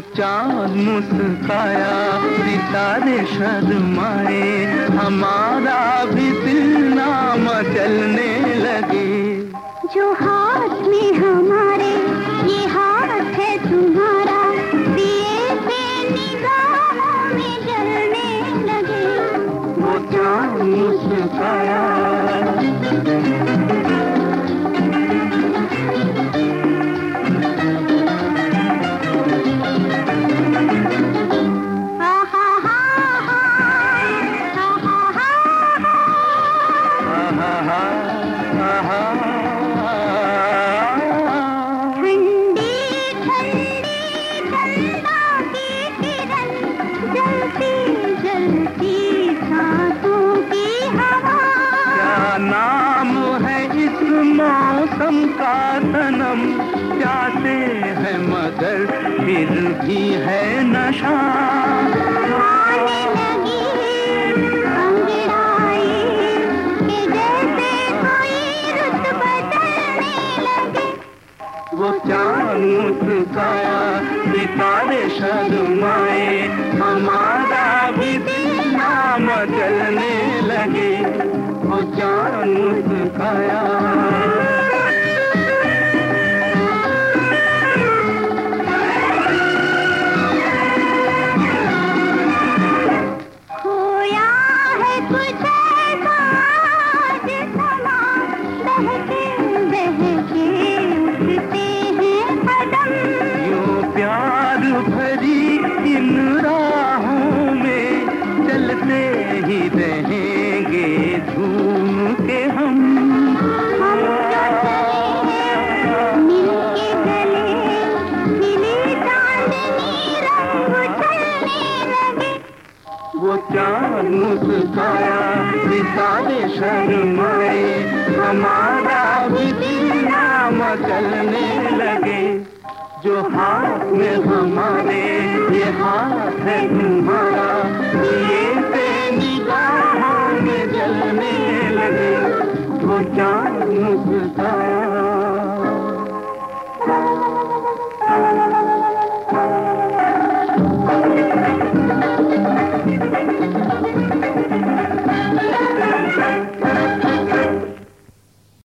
चाँद मुस्काया सितारे शर्माए हमारा भी दिल नाम चलने लगे। जो हाथ में हमारे ये हाथ है तुम्हारा दिए से निगाहों में जलने लगे। वो चाँद मुस्काया मौसम का सनम प्यासे है मगर फिर भी है नशा। आने लगी अंगड़ाई कि जैसे कोई रुत बदलने लगे। वो चाँद मुस्काया सितारे शर्माए। हमारा भी दिल नाम चलने लगे। वो चाँद मुस्काया वो चाँद मुस्काया सितारे शर्माए, हमारा भी दिल नाम चलने लगे। जो हाथ में हमारे ये हाथ है तुम्हारा, ये से निगाहों में जलने लगे। वो चाँद मुस्काया